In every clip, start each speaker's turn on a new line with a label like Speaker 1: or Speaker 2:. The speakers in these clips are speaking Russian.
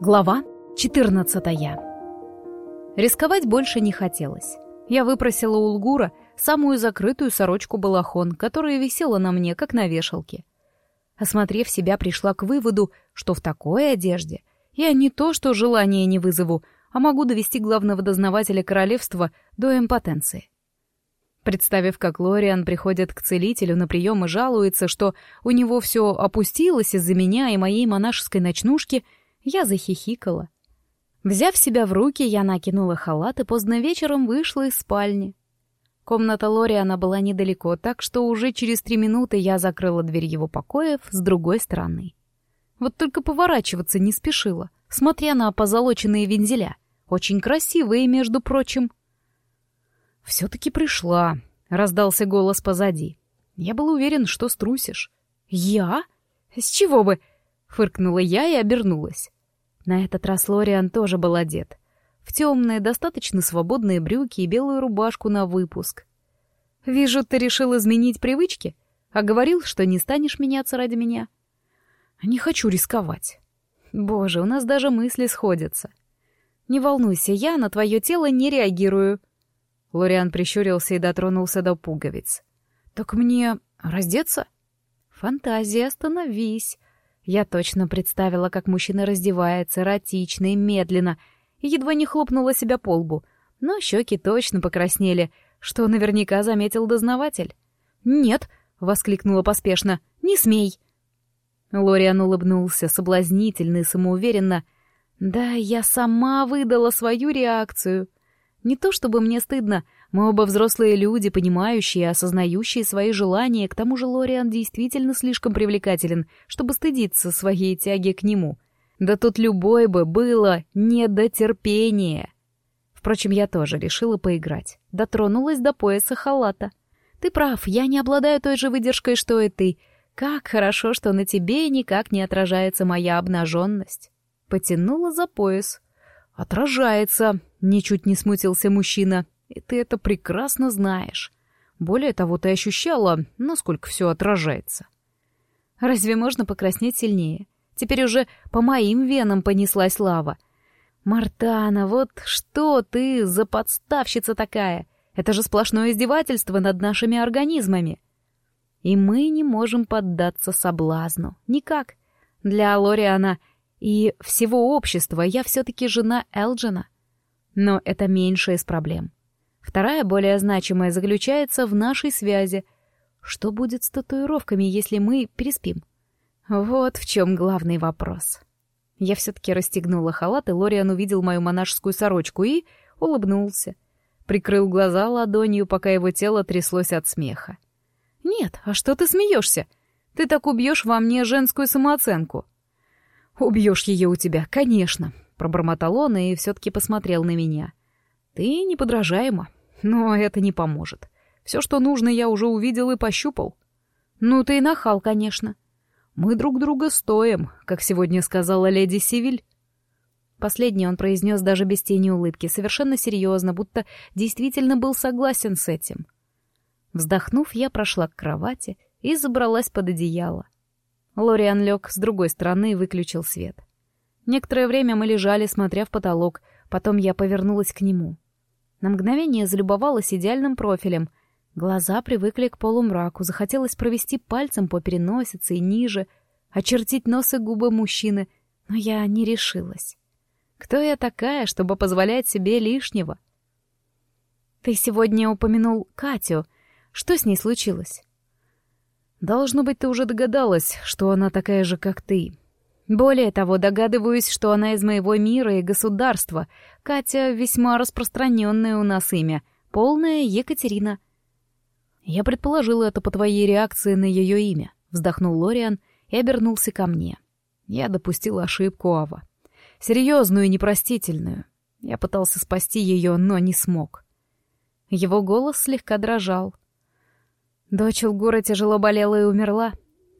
Speaker 1: Глава 14 Рисковать больше не хотелось. Я выпросила у Лгура самую закрытую сорочку-балахон, которая висела на мне, как на вешалке. Осмотрев себя, пришла к выводу, что в такой одежде я не то что желание не вызову, а могу довести главного дознавателя королевства до импотенции. Представив, как Лориан приходит к целителю на прием и жалуется, что у него все опустилось из-за меня и моей монашеской ночнушки — я захихикала. Взяв себя в руки, я накинула халат и поздно вечером вышла из спальни. Комната Лориана была недалеко, так что уже через три минуты я закрыла дверь его покоев с другой стороны. Вот только поворачиваться не спешила, смотря на позолоченные вензеля. Очень красивые, между прочим. «Все-таки пришла», — раздался голос позади. Я был уверен, что струсишь. «Я? С чего бы?» Фыркнула я и обернулась. На этот раз Лориан тоже был одет. В темные, достаточно свободные брюки и белую рубашку на выпуск. «Вижу, ты решил изменить привычки, а говорил, что не станешь меняться ради меня». «Не хочу рисковать». «Боже, у нас даже мысли сходятся». «Не волнуйся, я на твое тело не реагирую». Лориан прищурился и дотронулся до пуговиц. «Так мне раздеться?» «Фантазия, остановись. Я точно представила, как мужчина раздевается эротично и медленно, и едва не хлопнула себя по лбу, но щеки точно покраснели, что наверняка заметил дознаватель. «Нет!» — воскликнула поспешно. «Не смей!» Лориан улыбнулся, соблазнительно и самоуверенно. «Да, я сама выдала свою реакцию. Не то чтобы мне стыдно, мы оба взрослые люди, понимающие и осознающие свои желания, к тому же Лориан действительно слишком привлекателен, чтобы стыдиться своей тяги к нему. Да тут любой бы было не до терпения. Впрочем, я тоже решила поиграть. Дотронулась до пояса халата. Ты прав, я не обладаю той же выдержкой, что и ты. Как хорошо, что на тебе никак не отражается моя обнаженность. Потянула за пояс. Отражается, ничуть не смутился мужчина. И ты это прекрасно знаешь. Более того, ты ощущала, насколько все отражается. Разве можно покраснеть сильнее? Теперь уже по моим венам понеслась лава. Мартана, вот что ты за подставщица такая? Это же сплошное издевательство над нашими организмами. И мы не можем поддаться соблазну. Никак. Для Лориана и всего общества я все-таки жена Элджина. Но это меньшая из проблем. Вторая, более значимая, заключается в нашей связи. Что будет с татуировками, если мы переспим? Вот в чем главный вопрос. Я все-таки расстегнула халат, и Лориан увидел мою монашескую сорочку и улыбнулся. Прикрыл глаза ладонью, пока его тело тряслось от смеха. «Нет, а что ты смеешься? Ты так убьешь во мне женскую самооценку». «Убьешь ее у тебя, конечно», — пробормотал он и все-таки посмотрел на меня. «Ты неподражаема, но это не поможет. Все, что нужно, я уже увидел и пощупал. Ну, ты и нахал, конечно. Мы друг друга стоим, как сегодня сказала леди Сивиль. Последнее он произнес даже без тени улыбки, совершенно серьезно, будто действительно был согласен с этим. Вздохнув, я прошла к кровати и забралась под одеяло. Лориан лег с другой стороны и выключил свет. Некоторое время мы лежали, смотря в потолок, потом я повернулась к нему — на мгновение залюбовалась идеальным профилем. Глаза привыкли к полумраку, захотелось провести пальцем по переносице и ниже, очертить нос и губы мужчины, но я не решилась. Кто я такая, чтобы позволять себе лишнего? Ты сегодня упомянул Катю. Что с ней случилось? Должно быть, ты уже догадалась, что она такая же, как ты. Более того, догадываюсь, что она из моего мира и государства. Катя — весьма распространенное у нас имя. Полная Екатерина. Я предположила это по твоей реакции на ее имя. Вздохнул Лориан и обернулся ко мне. Я допустил ошибку Ава. Серьезную и непростительную. Я пытался спасти ее, но не смог. Его голос слегка дрожал. Дочь Лгура тяжело болела и умерла.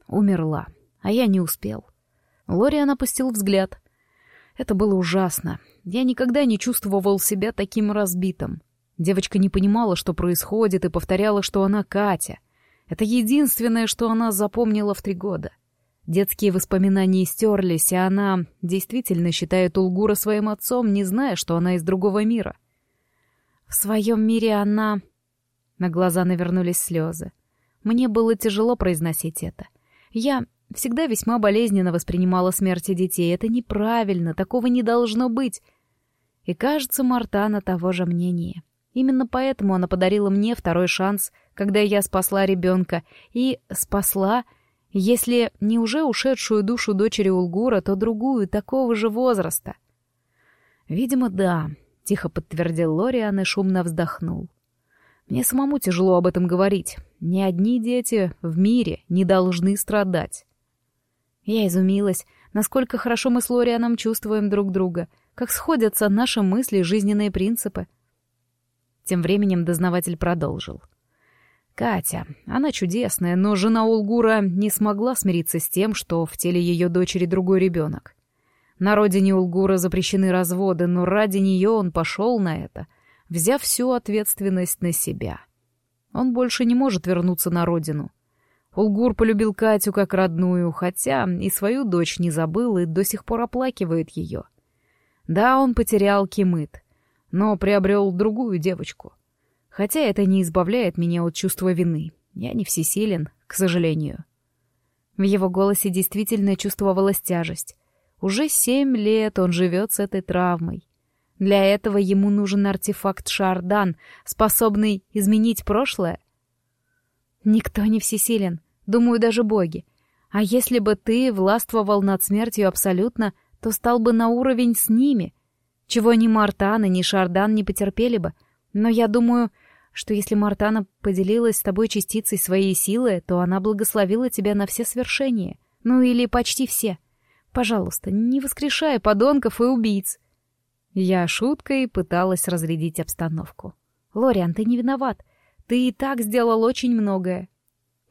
Speaker 1: Умерла, а я не успел. Лориан опустил взгляд. Это было ужасно. Я никогда не чувствовал себя таким разбитым. Девочка не понимала, что происходит, и повторяла, что она Катя. Это единственное, что она запомнила в три года. Детские воспоминания стерлись, и она действительно считает Улгура своим отцом, не зная, что она из другого мира. В своем мире она... На глаза навернулись слезы. Мне было тяжело произносить это. Я всегда весьма болезненно воспринимала смерти детей. Это неправильно, такого не должно быть. И кажется, Мартана того же мнения. Именно поэтому она подарила мне второй шанс, когда я спасла ребенка. И спасла, если не уже ушедшую душу дочери Улгура, то другую, такого же возраста. «Видимо, да», — тихо подтвердил Лориан и шумно вздохнул. «Мне самому тяжело об этом говорить. Ни одни дети в мире не должны страдать». Я изумилась, насколько хорошо мы с Лорианом чувствуем друг друга, как сходятся наши мысли жизненные принципы — тем временем дознаватель продолжил. Катя, она чудесная, но жена Улгура не смогла смириться с тем, что в теле ее дочери другой ребенок. На родине Улгура запрещены разводы, но ради нее он пошел на это, взяв всю ответственность на себя. Он больше не может вернуться на родину. Улгур полюбил Катю как родную, хотя и свою дочь не забыл и до сих пор оплакивает ее. Да, он потерял Кимыт, но приобрел другую девочку. Хотя это не избавляет меня от чувства вины. Я не всесилен, к сожалению. В его голосе действительно чувствовалась тяжесть. Уже семь лет он живет с этой травмой. Для этого ему нужен артефакт Шардан, способный изменить прошлое. Никто не всесилен, думаю, даже боги. А если бы ты властвовал над смертью абсолютно, то стал бы на уровень с ними — чего ни Мартана, ни Шардан не потерпели бы. Но я думаю, что если Мартана поделилась с тобой частицей своей силы, то она благословила тебя на все свершения. Ну или почти все. Пожалуйста, не воскрешай подонков и убийц. Я шуткой пыталась разрядить обстановку. Лориан, ты не виноват. Ты и так сделал очень многое.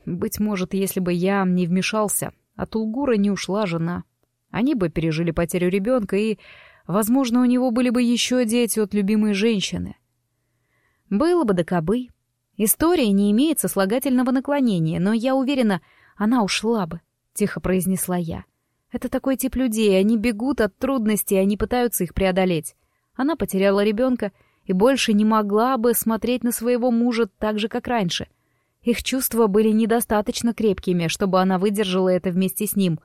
Speaker 1: Быть может, если бы я не вмешался, от Улгура не ушла жена. Они бы пережили потерю ребенка и Возможно, у него были бы еще дети от любимой женщины. Было бы да кобы. История не имеет сослагательного наклонения, но я уверена, она ушла бы, — тихо произнесла я. Это такой тип людей, они бегут от трудностей, они пытаются их преодолеть. Она потеряла ребенка и больше не могла бы смотреть на своего мужа так же, как раньше. Их чувства были недостаточно крепкими, чтобы она выдержала это вместе с ним.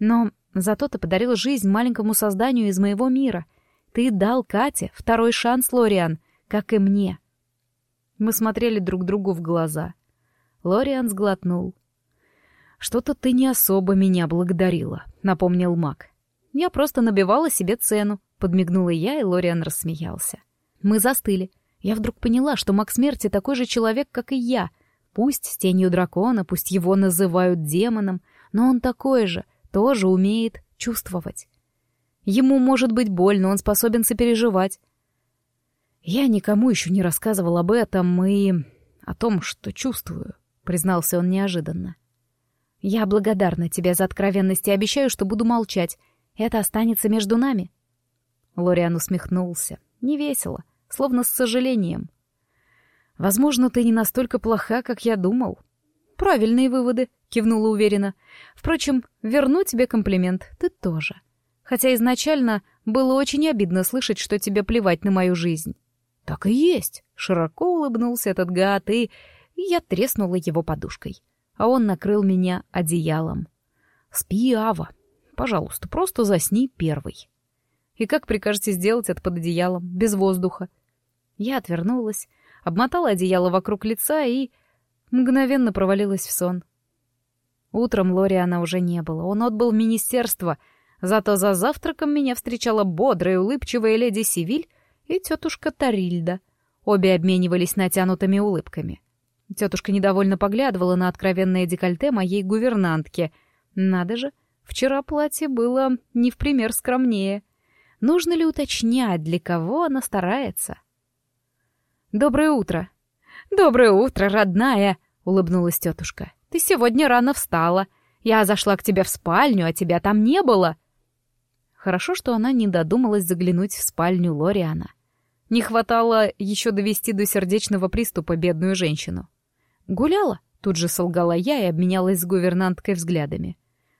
Speaker 1: Но Зато ты подарил жизнь маленькому созданию из моего мира. Ты дал Кате второй шанс, Лориан, как и мне. Мы смотрели друг другу в глаза. Лориан сглотнул. «Что-то ты не особо меня благодарила», — напомнил Мак. «Я просто набивала себе цену», — подмигнула я, и Лориан рассмеялся. Мы застыли. Я вдруг поняла, что Мак Смерти такой же человек, как и я. Пусть с тенью дракона, пусть его называют демоном, но он такой же — тоже умеет чувствовать. Ему может быть больно, он способен сопереживать. Я никому еще не рассказывал об этом и о том, что чувствую, признался он неожиданно. Я благодарна тебе за откровенность и обещаю, что буду молчать. Это останется между нами. Лориан усмехнулся. Невесело, словно с сожалением. Возможно, ты не настолько плоха, как я думал. Правильные выводы, кивнула уверенно. Впрочем, верну тебе комплимент, ты тоже. Хотя изначально было очень обидно слышать, что тебе плевать на мою жизнь. Так и есть, широко улыбнулся этот гад, и я треснула его подушкой. А он накрыл меня одеялом. Спи, Ава. Пожалуйста, просто засни первый. И как прикажете сделать это под одеялом, без воздуха? Я отвернулась, обмотала одеяло вокруг лица и мгновенно провалилась в сон. Утром Лориана уже не было, он отбыл в министерство, зато за завтраком меня встречала бодрая и улыбчивая леди Сивиль и тетушка Тарильда. Обе обменивались натянутыми улыбками. Тетушка недовольно поглядывала на откровенное декольте моей гувернантки. Надо же, вчера платье было не в пример скромнее. Нужно ли уточнять, для кого она старается? «Доброе утро!» «Доброе утро, родная!» — улыбнулась тетушка. Ты сегодня рано встала. Я зашла к тебе в спальню, а тебя там не было». Хорошо, что она не додумалась заглянуть в спальню Лориана. Не хватало еще довести до сердечного приступа бедную женщину. «Гуляла?» — тут же солгала я и обменялась с гувернанткой взглядами.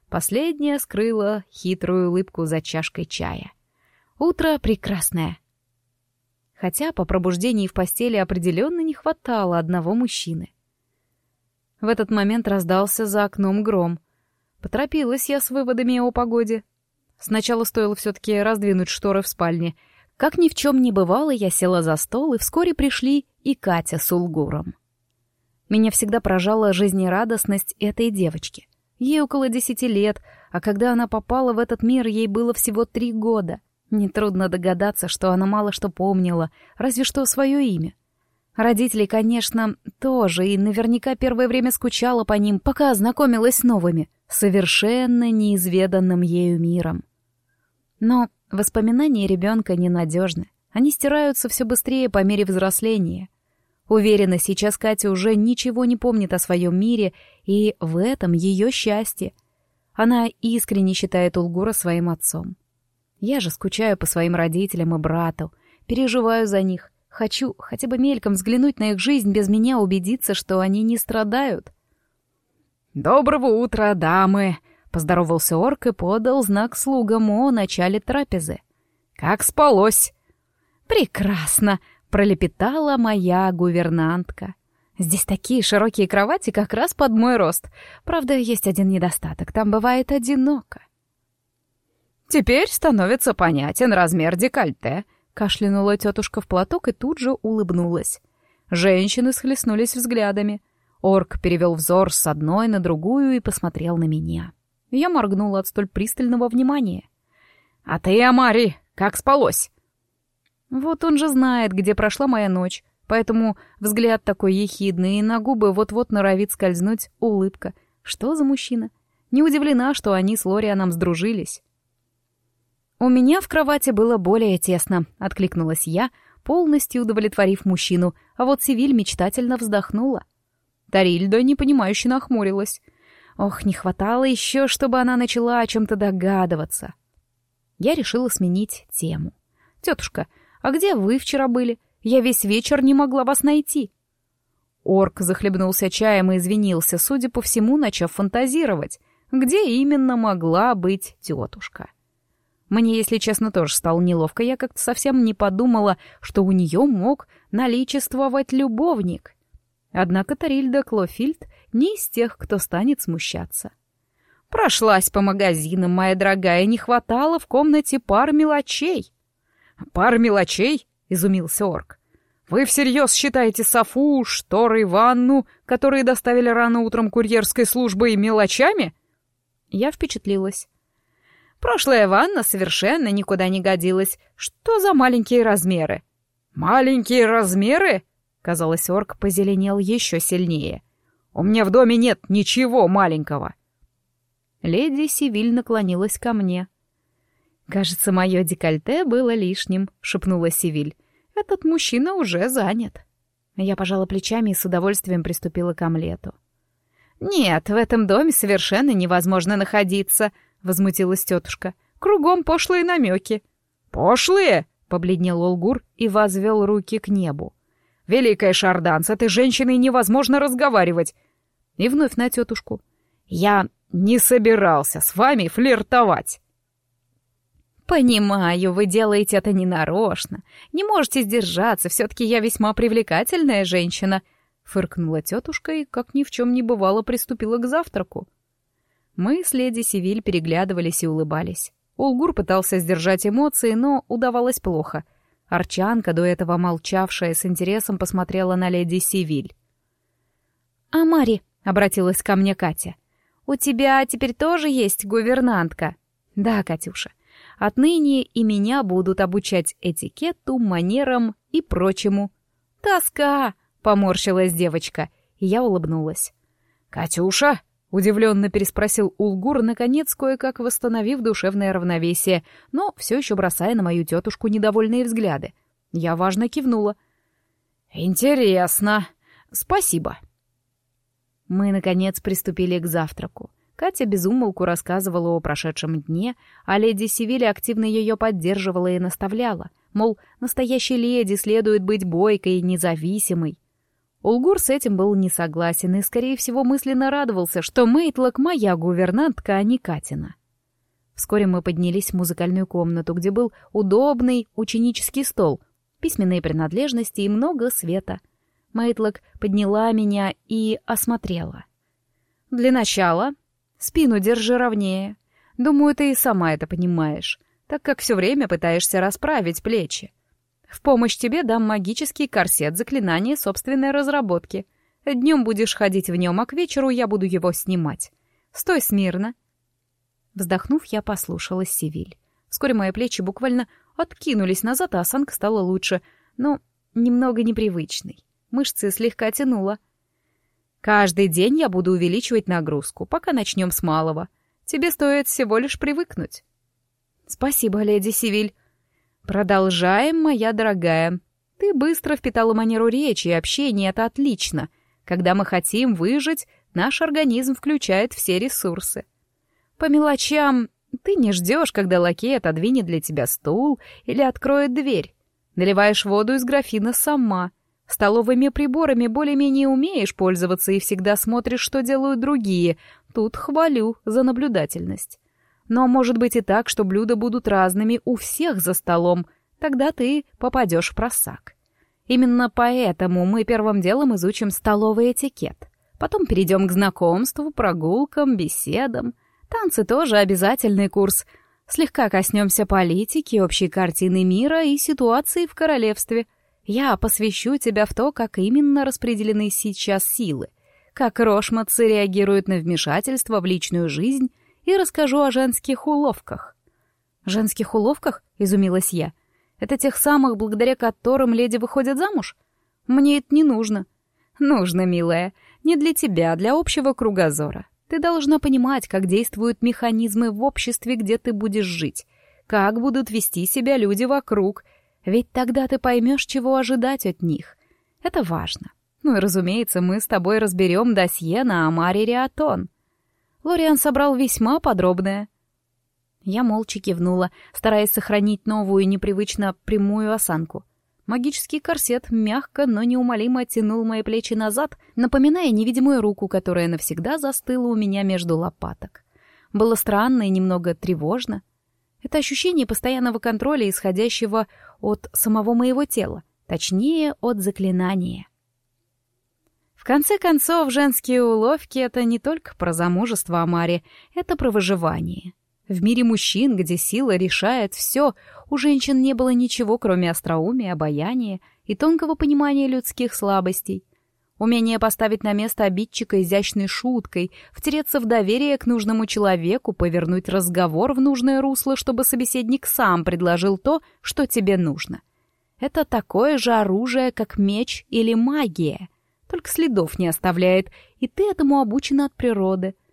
Speaker 1: Последняя скрыла хитрую улыбку за чашкой чая. Утро прекрасное. Хотя по пробуждении в постели определенно не хватало одного мужчины. В этот момент раздался за окном гром. Поторопилась я с выводами о погоде. Сначала стоило все-таки раздвинуть шторы в спальне. Как ни в чем не бывало, я села за стол, и вскоре пришли и Катя с Улгуром. Меня всегда поражала жизнерадостность этой девочки. Ей около десяти лет, а когда она попала в этот мир, ей было всего три года. Нетрудно догадаться, что она мало что помнила, разве что свое имя. Родителей, конечно, тоже, и наверняка первое время скучала по ним, пока ознакомилась с новыми, совершенно неизведанным ею миром. Но воспоминания ребенка ненадежны. Они стираются все быстрее по мере взросления. Уверена, сейчас Катя уже ничего не помнит о своем мире, и в этом ее счастье. Она искренне считает Улгура своим отцом. Я же скучаю по своим родителям и брату, переживаю за них, Хочу хотя бы мельком взглянуть на их жизнь, без меня убедиться, что они не страдают. «Доброго утра, дамы!» — поздоровался орк и подал знак слугам о начале трапезы. «Как спалось?» «Прекрасно!» — пролепетала моя гувернантка. «Здесь такие широкие кровати как раз под мой рост. Правда, есть один недостаток. Там бывает одиноко». «Теперь становится понятен размер декольте», Кашлянула тетушка в платок и тут же улыбнулась. Женщины схлестнулись взглядами. Орк перевел взор с одной на другую и посмотрел на меня. Я моргнула от столь пристального внимания. «А ты, Амари, как спалось?» Вот он же знает, где прошла моя ночь, поэтому взгляд такой ехидный, и на губы вот-вот норовит скользнуть улыбка. Что за мужчина? Не удивлена, что они с Лорианом сдружились. «У меня в кровати было более тесно», — откликнулась я, полностью удовлетворив мужчину, а вот Сивиль мечтательно вздохнула. Тарильда непонимающе нахмурилась. Ох, не хватало еще, чтобы она начала о чем-то догадываться. Я решила сменить тему. «Тетушка, а где вы вчера были? Я весь вечер не могла вас найти». Орк захлебнулся чаем и извинился, судя по всему, начав фантазировать, где именно могла быть тетушка. Мне, если честно, тоже стало неловко. Я как-то совсем не подумала, что у нее мог наличествовать любовник. Однако Тарильда Клофильд не из тех, кто станет смущаться. Прошлась по магазинам, моя дорогая, не хватало в комнате пар мелочей. «Пар мелочей?» — изумился орк. «Вы всерьез считаете Софу, шторы ванну, которые доставили рано утром курьерской службой, мелочами?» Я впечатлилась. Прошлая ванна совершенно никуда не годилась. Что за маленькие размеры? Маленькие размеры? Казалось, орк позеленел еще сильнее. У меня в доме нет ничего маленького. Леди Сивиль наклонилась ко мне. «Кажется, мое декольте было лишним», — шепнула Сивиль. «Этот мужчина уже занят». Я пожала плечами и с удовольствием приступила к омлету. «Нет, в этом доме совершенно невозможно находиться», возмутилась тетушка. «Кругом пошлые намеки». «Пошлые?» — побледнел Олгур и возвел руки к небу. «Великая Шардан, с этой женщиной невозможно разговаривать!» И вновь на тетушку. «Я не собирался с вами флиртовать!» «Понимаю, вы делаете это ненарочно. Не можете сдержаться, все-таки я весьма привлекательная женщина», — фыркнула тетушка и, как ни в чем не бывало, приступила к завтраку. Мы с леди Сивиль переглядывались и улыбались. Улгур пытался сдержать эмоции, но удавалось плохо. Арчанка, до этого молчавшая, с интересом посмотрела на леди Сивиль. «А Мари», — обратилась ко мне Катя, — «у тебя теперь тоже есть гувернантка?» «Да, Катюша. Отныне и меня будут обучать этикету, манерам и прочему». «Тоска!» — поморщилась девочка, и я улыбнулась. «Катюша!» Удивленно переспросил Улгур, наконец, кое-как восстановив душевное равновесие, но все еще бросая на мою тетушку недовольные взгляды. Я важно кивнула. «Интересно. Спасибо». Мы, наконец, приступили к завтраку. Катя безумолку рассказывала о прошедшем дне, а леди Севиль активно ее поддерживала и наставляла, мол, настоящей леди следует быть бойкой и независимой. Улгур с этим был не согласен и, скорее всего, мысленно радовался, что Мейтлок моя гувернантка, а не Катина. Вскоре мы поднялись в музыкальную комнату, где был удобный ученический стол, письменные принадлежности и много света. Мейтлок подняла меня и осмотрела. «Для начала спину держи ровнее. Думаю, ты и сама это понимаешь, так как все время пытаешься расправить плечи. В помощь тебе дам магический корсет заклинания собственной разработки. Днем будешь ходить в нем, а к вечеру я буду его снимать. Стой смирно, Вздохнув, я послушалась Сивиль. Вскоре мои плечи буквально откинулись назад, а осанка стала лучше, но немного непривычной. Мышцы слегка тянуло. «Каждый день я буду увеличивать нагрузку, пока начнем с малого. Тебе стоит всего лишь привыкнуть». «Спасибо, леди Сивиль». «Продолжаем, моя дорогая. Ты быстро впитала манеру речи и общения, это отлично. Когда мы хотим выжить, наш организм включает все ресурсы. По мелочам ты не ждешь, когда лакей отодвинет для тебя стул или откроет дверь. Наливаешь воду из графина сама. Столовыми приборами более-менее умеешь пользоваться и всегда смотришь, что делают другие. Тут хвалю за наблюдательность. Но может быть и так, что блюда будут разными у всех за столом. Тогда ты попадешь в просак. Именно поэтому мы первым делом изучим столовый этикет. Потом перейдем к знакомству, прогулкам, беседам. Танцы тоже обязательный курс. Слегка коснемся политики, общей картины мира и ситуации в королевстве. Я посвящу тебя в то, как именно распределены сейчас силы, как рошматцы реагируют на вмешательство в личную жизнь и расскажу о женских уловках. «Женских уловках?» — изумилась я. «Это тех самых, благодаря которым леди выходят замуж? Мне это не нужно». «Нужно, милая. Не для тебя, а для общего кругозора. Ты должна понимать, как действуют механизмы в обществе, где ты будешь жить, как будут вести себя люди вокруг, ведь тогда ты поймешь, чего ожидать от них. Это важно. Ну и, разумеется, мы с тобой разберем досье на Амаре Риатон. Лориан собрал весьма подробное. Я молча кивнула, стараясь сохранить новую, непривычно прямую осанку — Магический корсет мягко, но неумолимо оттянул мои плечи назад, напоминая невидимую руку, которая навсегда застыла у меня между лопаток. Было странно и немного тревожно. Это ощущение постоянного контроля, исходящего от самого моего тела, точнее, от заклинания. В конце концов, женские уловки — это не только про замужество Амари, это про выживание — в мире мужчин, где сила решает все, у женщин не было ничего, кроме остроумия, обаяния и тонкого понимания людских слабостей. Умение поставить на место обидчика изящной шуткой, втереться в доверие к нужному человеку, повернуть разговор в нужное русло, чтобы собеседник сам предложил то, что тебе нужно. Это такое же оружие, как меч или магия, только следов не оставляет, и ты этому обучена от природы —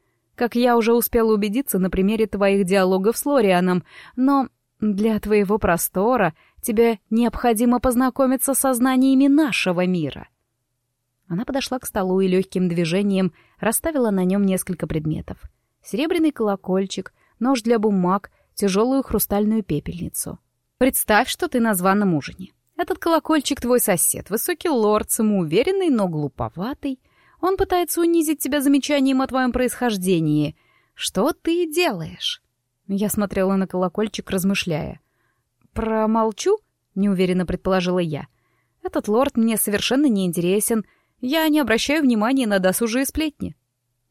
Speaker 1: как я уже успела убедиться на примере твоих диалогов с Лорианом, но для твоего простора тебе необходимо познакомиться со знаниями нашего мира». Она подошла к столу и легким движением расставила на нем несколько предметов. Серебряный колокольчик, нож для бумаг, тяжелую хрустальную пепельницу. «Представь, что ты на званом ужине. Этот колокольчик твой сосед, высокий лорд, самоуверенный, но глуповатый. Он пытается унизить тебя замечанием о твоем происхождении. Что ты делаешь?» Я смотрела на колокольчик, размышляя. «Промолчу?» — неуверенно предположила я. «Этот лорд мне совершенно не интересен. Я не обращаю внимания на досужие сплетни».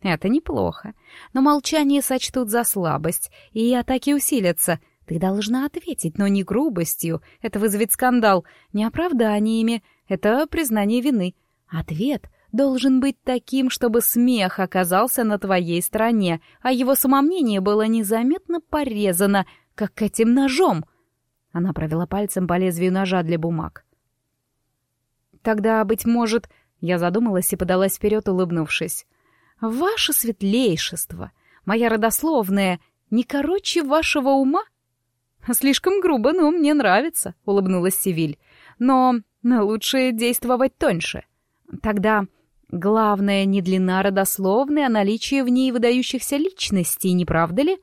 Speaker 1: «Это неплохо. Но молчание сочтут за слабость, и атаки усилятся. Ты должна ответить, но не грубостью. Это вызовет скандал. Не оправданиями. Это признание вины. Ответ должен быть таким, чтобы смех оказался на твоей стороне, а его самомнение было незаметно порезано, как этим ножом. Она провела пальцем по лезвию ножа для бумаг. Тогда, быть может, я задумалась и подалась вперед, улыбнувшись. «Ваше светлейшество, моя родословная, не короче вашего ума?» «Слишком грубо, но мне нравится», — улыбнулась Сивиль. «Но лучше действовать тоньше. Тогда Главное не длина родословной, а наличие в ней выдающихся личностей, не правда ли?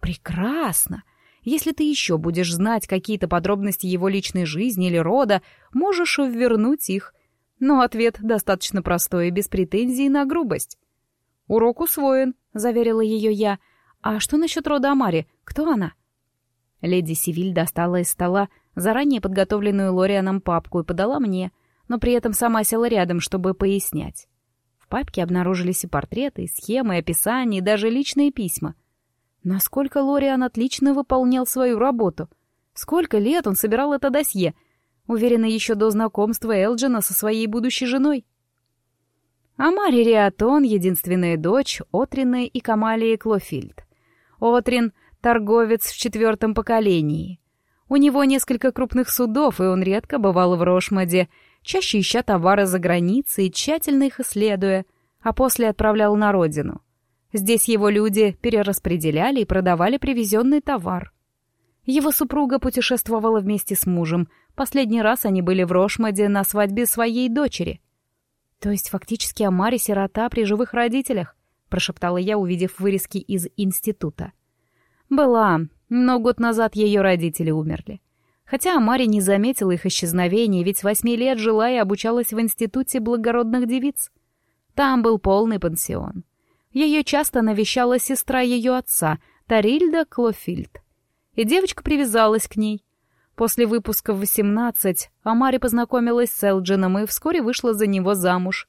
Speaker 1: Прекрасно. Если ты еще будешь знать какие-то подробности его личной жизни или рода, можешь вернуть их. Но ответ достаточно простой и без претензий на грубость. «Урок усвоен», — заверила ее я. «А что насчет рода Амари? Кто она?» Леди Сивиль достала из стола заранее подготовленную Лорианом папку и подала мне, но при этом сама села рядом, чтобы пояснять. В папке обнаружились и портреты, и схемы, и описания, и даже личные письма. Насколько Лориан отлично выполнял свою работу. Сколько лет он собирал это досье. Уверена, еще до знакомства Элджина со своей будущей женой. А Мари Риатон — единственная дочь Отрины и Камалии Клофильд. Отрин — торговец в четвертом поколении. У него несколько крупных судов, и он редко бывал в Рошмаде, чаще ища товары за границей, тщательно их исследуя, а после отправлял на родину. Здесь его люди перераспределяли и продавали привезенный товар. Его супруга путешествовала вместе с мужем. Последний раз они были в Рошмаде на свадьбе своей дочери. То есть фактически Амари сирота при живых родителях, прошептала я, увидев вырезки из института. Была, но год назад ее родители умерли. Хотя Амари не заметила их исчезновения, ведь восьми лет жила и обучалась в институте благородных девиц. Там был полный пансион. Ее часто навещала сестра ее отца, Тарильда Клофильд. И девочка привязалась к ней. После выпуска в 18 Амари познакомилась с Элджином и вскоре вышла за него замуж.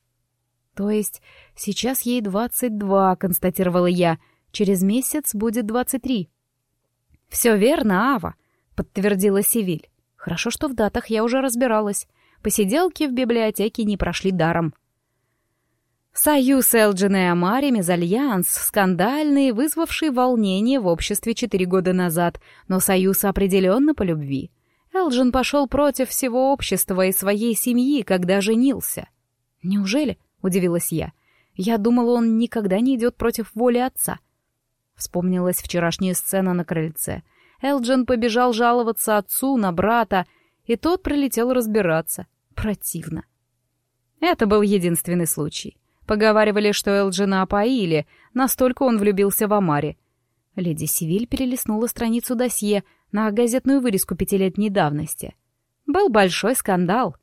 Speaker 1: «То есть сейчас ей 22», — констатировала я. «Через месяц будет 23». «Все верно, Ава», — подтвердила Сивиль. «Хорошо, что в датах я уже разбиралась. Посиделки в библиотеке не прошли даром». Союз Элджина и Амари, мезальянс, скандальный, вызвавший волнение в обществе четыре года назад, но союз определенно по любви. Элджин пошел против всего общества и своей семьи, когда женился. «Неужели?» — удивилась я. «Я думала, он никогда не идет против воли отца». Вспомнилась вчерашняя сцена на крыльце. Элджин побежал жаловаться отцу на брата, и тот прилетел разбираться. Противно. Это был единственный случай. Поговаривали, что Элджина опоили, настолько он влюбился в Амари. Леди Сивиль перелистнула страницу досье на газетную вырезку пятилетней давности. Был большой скандал.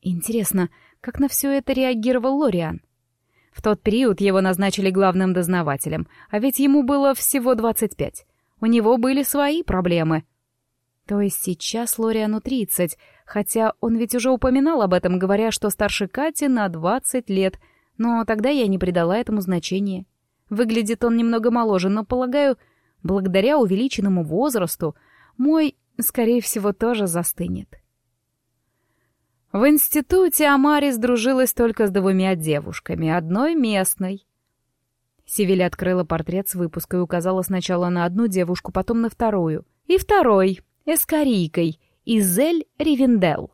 Speaker 1: Интересно, как на все это реагировал Лориан? В тот период его назначили главным дознавателем, а ведь ему было всего 25. У него были свои проблемы. То есть сейчас Лориану 30, хотя он ведь уже упоминал об этом, говоря, что старше Кати на 20 лет — но тогда я не придала этому значения. Выглядит он немного моложе, но, полагаю, благодаря увеличенному возрасту, мой, скорее всего, тоже застынет. В институте Амари сдружилась только с двумя девушками, одной местной. Севиль открыла портрет с выпуска и указала сначала на одну девушку, потом на вторую. И второй, эскарийкой, Изель Ривендел.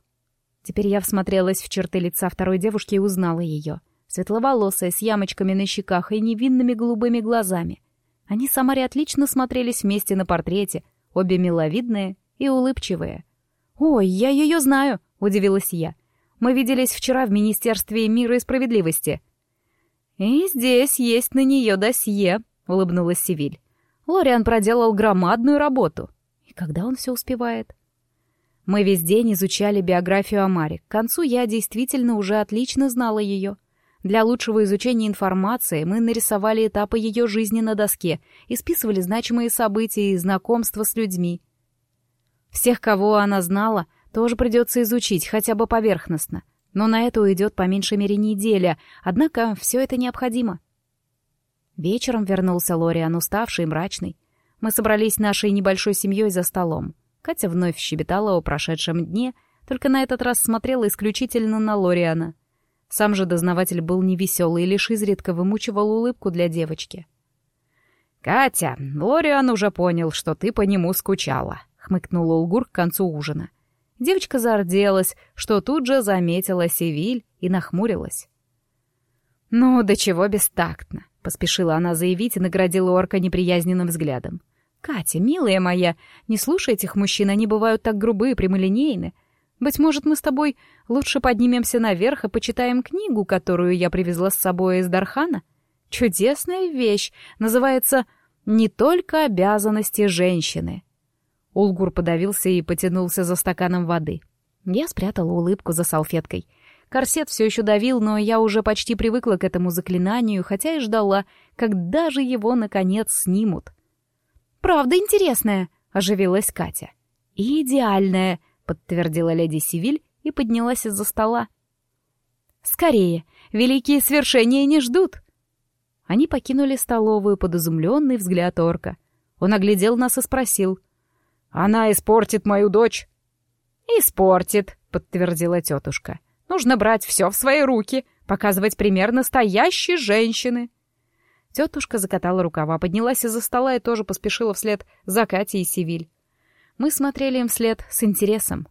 Speaker 1: Теперь я всмотрелась в черты лица второй девушки и узнала ее светловолосая, с ямочками на щеках и невинными голубыми глазами. Они с Амари отлично смотрелись вместе на портрете, обе миловидные и улыбчивые. «Ой, я ее знаю!» — удивилась я. «Мы виделись вчера в Министерстве мира и справедливости». «И здесь есть на нее досье», — улыбнулась Сивиль. Лориан проделал громадную работу. И когда он все успевает? Мы весь день изучали биографию Амари. К концу я действительно уже отлично знала ее. Для лучшего изучения информации мы нарисовали этапы ее жизни на доске и списывали значимые события и знакомства с людьми. Всех, кого она знала, тоже придется изучить, хотя бы поверхностно. Но на это уйдет по меньшей мере неделя, однако все это необходимо. Вечером вернулся Лориан, уставший и мрачный. Мы собрались нашей небольшой семьей за столом. Катя вновь щебетала о прошедшем дне, только на этот раз смотрела исключительно на Лориана — сам же дознаватель был невеселый и лишь изредка вымучивал улыбку для девочки. «Катя, Лориан уже понял, что ты по нему скучала», — хмыкнула Улгур к концу ужина. Девочка зарделась, что тут же заметила Севиль и нахмурилась. «Ну, до чего бестактно», — поспешила она заявить и наградила орка неприязненным взглядом. «Катя, милая моя, не слушай этих мужчин, они бывают так грубые прямолинейны. Быть может, мы с тобой лучше поднимемся наверх и почитаем книгу, которую я привезла с собой из Дархана? Чудесная вещь, называется «Не только обязанности женщины». Улгур подавился и потянулся за стаканом воды. Я спрятала улыбку за салфеткой. Корсет все еще давил, но я уже почти привыкла к этому заклинанию, хотя и ждала, когда же его, наконец, снимут. «Правда интересная», — оживилась Катя. «Идеальная», — подтвердила леди Сивиль и поднялась из-за стола. «Скорее, великие свершения не ждут!» Они покинули столовую под изумленный взгляд орка. Он оглядел нас и спросил. «Она испортит мою дочь?» «Испортит», — подтвердила тетушка. «Нужно брать все в свои руки, показывать пример настоящей женщины». Тетушка закатала рукава, поднялась из-за стола и тоже поспешила вслед за Катей и Сивиль. Мы смотрели им вслед с интересом.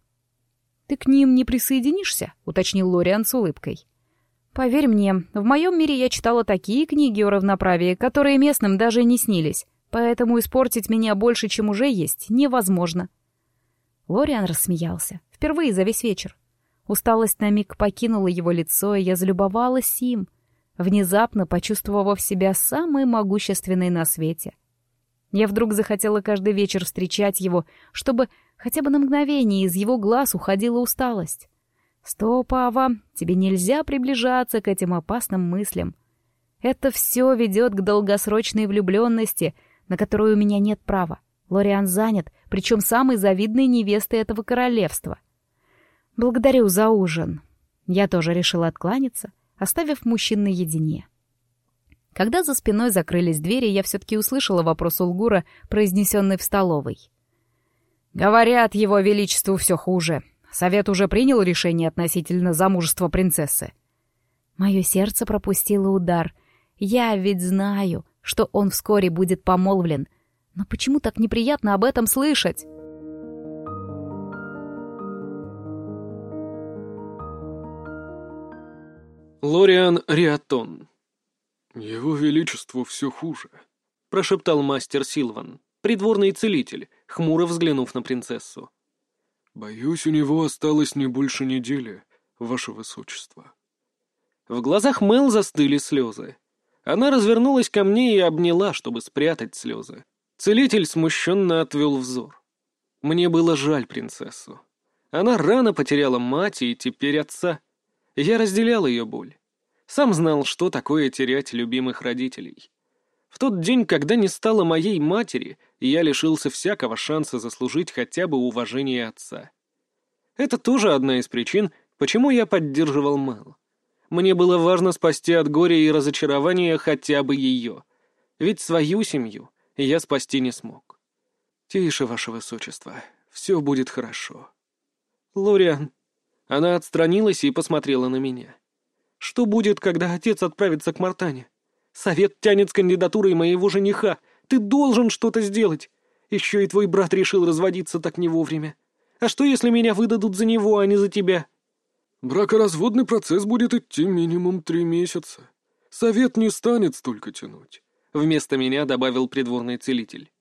Speaker 1: «Ты к ним не присоединишься?» — уточнил Лориан с улыбкой. «Поверь мне, в моем мире я читала такие книги о равноправии, которые местным даже не снились, поэтому испортить меня больше, чем уже есть, невозможно». Лориан рассмеялся. Впервые за весь вечер. Усталость на миг покинула его лицо, и я залюбовалась им, внезапно почувствовав себя самой могущественной на свете. Я вдруг захотела каждый вечер встречать его, чтобы хотя бы на мгновение из его глаз уходила усталость. «Стоп, Ава, тебе нельзя приближаться к этим опасным мыслям. Это все ведет к долгосрочной влюбленности, на которую у меня нет права. Лориан занят, причем самой завидной невестой этого королевства. Благодарю за ужин. Я тоже решила откланяться, оставив мужчин наедине. Когда за спиной закрылись двери, я все-таки услышала вопрос Улгура, произнесенный в столовой. «Говорят, его величеству все хуже. Совет уже принял решение относительно замужества принцессы». Мое сердце пропустило удар. Я ведь знаю, что он вскоре будет помолвлен — но почему так неприятно об этом слышать?
Speaker 2: Лориан Риатон. «Его Величеству все хуже», — прошептал мастер Силван, придворный целитель, хмуро взглянув на принцессу. «Боюсь, у него осталось не больше недели, Ваше Высочество». В глазах Мел застыли слезы. Она развернулась ко мне и обняла, чтобы спрятать слезы. Целитель смущенно отвел взор. Мне было жаль принцессу. Она рано потеряла мать и теперь отца. Я разделял ее боль. Сам знал, что такое терять любимых родителей. В тот день, когда не стало моей матери, я лишился всякого шанса заслужить хотя бы уважение отца. Это тоже одна из причин, почему я поддерживал Мэл. Мне было важно спасти от горя и разочарования хотя бы ее. Ведь свою семью я спасти не смог. Тише, ваше высочество, все будет хорошо. Лориан. Она отстранилась и посмотрела на меня. Что будет, когда отец отправится к Мартане? Совет тянет с кандидатурой моего жениха. Ты должен что-то сделать. Еще и твой брат решил разводиться так не вовремя. А что, если меня выдадут за него, а не за тебя?
Speaker 3: Бракоразводный процесс будет идти минимум три месяца. Совет не станет столько тянуть.
Speaker 2: Вместо меня добавил придворный целитель.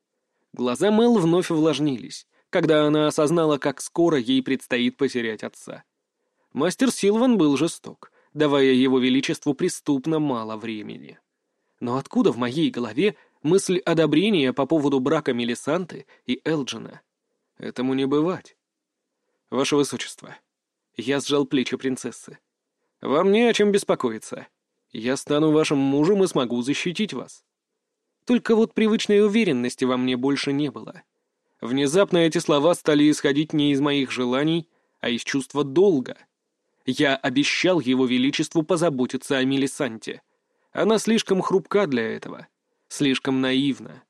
Speaker 2: Глаза Мел вновь увлажнились, когда она осознала, как скоро ей предстоит потерять отца. Мастер Силван был жесток, давая его величеству преступно мало времени. Но откуда в моей голове мысль одобрения по поводу брака Мелисанты и Элджина? Этому не бывать. Ваше Высочество, я сжал плечи принцессы. Вам не о чем беспокоиться. Я стану вашим мужем и смогу защитить вас. Только вот привычной уверенности во мне больше не было. Внезапно эти слова стали исходить не из моих желаний, а из чувства долга. Я обещал его величеству позаботиться о Мелисанте. Она слишком хрупка для этого, слишком наивна.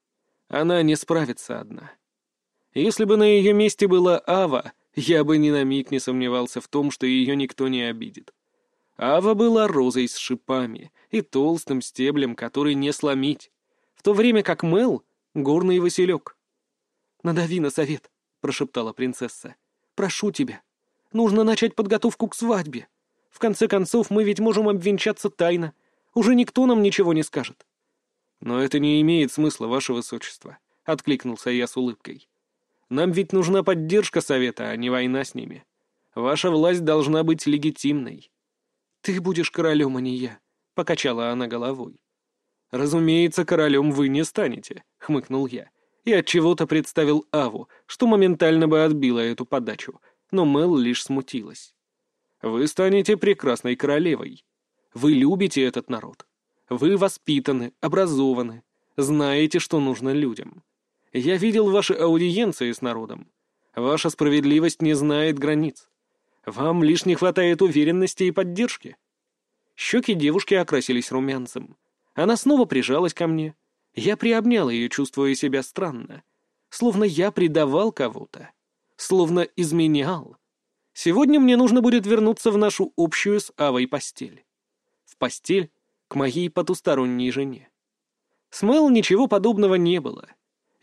Speaker 2: Она не справится одна. Если бы на ее месте была Ава, я бы ни на миг не сомневался в том, что ее никто не обидит. Ава была розой с шипами и толстым стеблем, который не сломить то время как Мел — горный василек. «Надави на совет», — прошептала принцесса. «Прошу тебя. Нужно начать подготовку к свадьбе. В конце концов, мы ведь можем обвенчаться тайно. Уже никто нам ничего не скажет». «Но это не имеет смысла, ваше высочество», — откликнулся я с улыбкой. «Нам ведь нужна поддержка совета, а не война с ними. Ваша власть должна быть легитимной». «Ты будешь королем, а не я», — покачала она головой. «Разумеется, королем вы не станете», — хмыкнул я. И от чего то представил Аву, что моментально бы отбила эту подачу, но Мел лишь смутилась. Вы станете прекрасной королевой. Вы любите этот народ. Вы воспитаны, образованы, знаете, что нужно людям. Я видел ваши аудиенции с народом. Ваша справедливость не знает границ. Вам лишь не хватает уверенности и поддержки. Щеки девушки окрасились румянцем. Она снова прижалась ко мне. Я приобнял ее, чувствуя себя странно. Словно я предавал кого-то. Словно изменял. Сегодня мне нужно будет вернуться в нашу общую с Авой постель. В постель к моей потусторонней жене. С Мэл ничего подобного не было.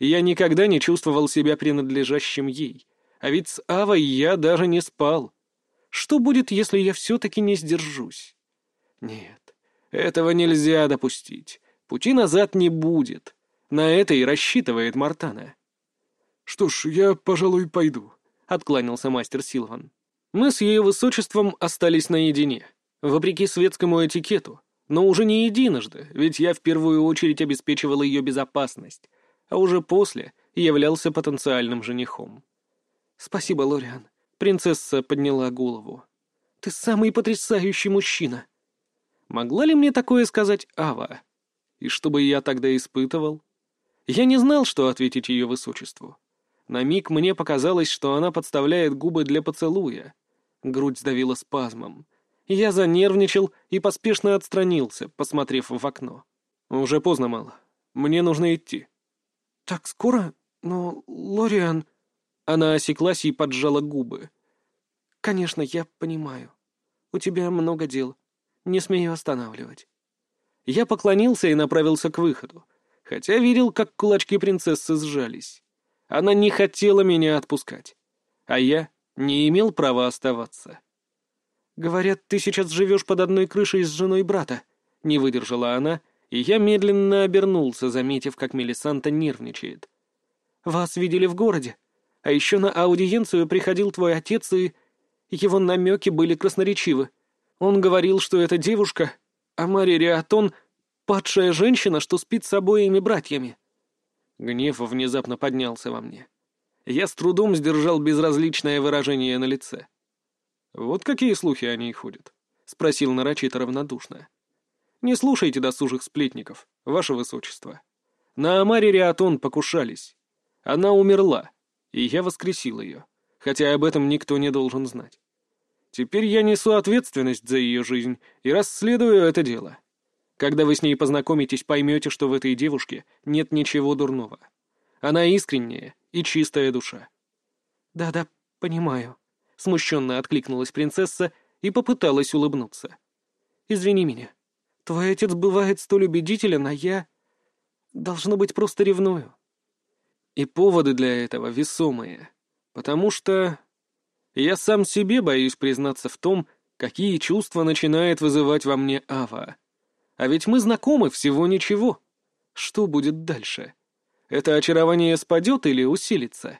Speaker 2: Я никогда не чувствовал себя принадлежащим ей. А ведь с Авой я даже не спал. Что будет, если я все-таки не сдержусь? Нет, этого нельзя допустить. Пути назад не будет. На это и рассчитывает Мартана.
Speaker 3: «Что ж, я, пожалуй, пойду», — откланялся мастер Силван.
Speaker 2: Мы с ее высочеством остались наедине, вопреки светскому этикету, но уже не единожды, ведь я в первую очередь обеспечивал ее безопасность, а уже после являлся потенциальным женихом. «Спасибо, Лориан», — принцесса подняла голову. «Ты самый потрясающий мужчина». Могла ли мне такое сказать Ава? И что бы я тогда испытывал? Я не знал, что ответить ее высочеству. На миг мне показалось, что она подставляет губы для поцелуя. Грудь сдавила спазмом. Я занервничал и поспешно отстранился, посмотрев в окно. «Уже поздно, мало. Мне нужно идти».
Speaker 3: «Так скоро? Но, Лориан...»
Speaker 2: Она осеклась и поджала губы.
Speaker 3: «Конечно, я понимаю. У тебя много дел. Не смею останавливать».
Speaker 2: Я поклонился и направился к выходу, хотя видел, как кулачки принцессы сжались. Она не хотела меня отпускать. А я не имел права оставаться.
Speaker 3: «Говорят, ты сейчас живешь под одной крышей с женой брата», — не выдержала она, и я медленно обернулся, заметив, как Мелисанта нервничает. «Вас видели в городе, а еще на аудиенцию приходил твой отец, и его намеки были красноречивы. Он говорил, что эта девушка, Амари Риатон, падшая женщина, что спит с обоими братьями».
Speaker 2: Гнев внезапно поднялся во мне. Я с трудом сдержал безразличное выражение на лице. «Вот какие слухи о ней ходят?» — спросил нарочито равнодушно. «Не слушайте досужих сплетников, ваше высочество. На Амаре Риатон покушались. Она умерла, и я воскресил ее, хотя об этом никто не должен знать. Теперь я несу ответственность за ее жизнь и расследую это дело. Когда вы с ней познакомитесь, поймете, что в этой девушке нет ничего дурного. Она искренняя и чистая душа.
Speaker 3: «Да-да, понимаю», — смущенно откликнулась принцесса и попыталась улыбнуться. «Извини меня. Твой отец бывает столь убедителен, а я... Должно быть, просто ревную».
Speaker 2: И поводы для этого весомые. Потому что... Я сам себе боюсь признаться в том, какие чувства начинает вызывать во мне Ава. А ведь мы знакомы всего ничего. Что будет дальше? Это очарование спадет или усилится?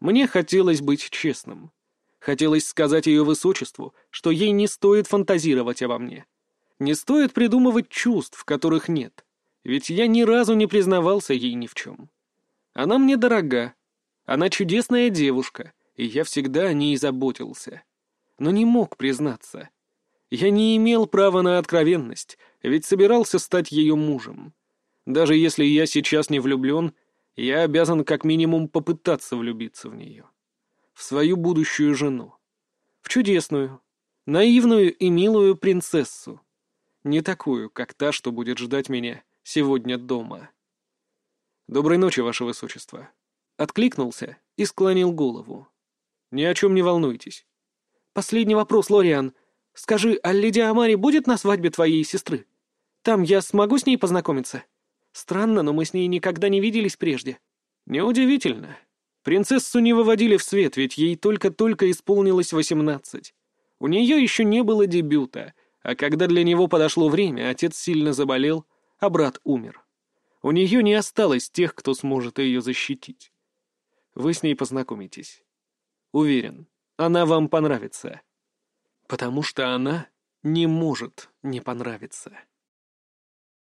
Speaker 2: Мне хотелось быть честным. Хотелось сказать ее высочеству, что ей не стоит фантазировать обо мне. Не стоит придумывать чувств, которых нет. Ведь я ни разу не признавался ей ни в чем. Она мне дорога. Она чудесная девушка, и я всегда о ней заботился. Но не мог признаться. Я не имел права на откровенность, ведь собирался стать ее мужем. Даже если я сейчас не влюблен, я обязан как минимум попытаться влюбиться в нее. В свою будущую жену. В чудесную, наивную и милую принцессу. Не такую, как та, что будет ждать меня сегодня дома. «Доброй ночи, Ваше Высочество». Откликнулся и склонил голову. «Ни о чем не волнуйтесь».
Speaker 3: «Последний вопрос, Лориан. Скажи, а леди Амари будет на свадьбе твоей сестры? Там я смогу с ней познакомиться?» Странно, но мы с ней никогда не виделись прежде.
Speaker 2: Неудивительно. Принцессу не выводили в свет, ведь ей только-только исполнилось восемнадцать. У нее еще не было дебюта, а когда для него подошло время, отец сильно заболел, а брат умер. У нее не осталось тех, кто сможет ее защитить. Вы с ней познакомитесь. Уверен, она вам понравится. Потому что она не может не понравиться.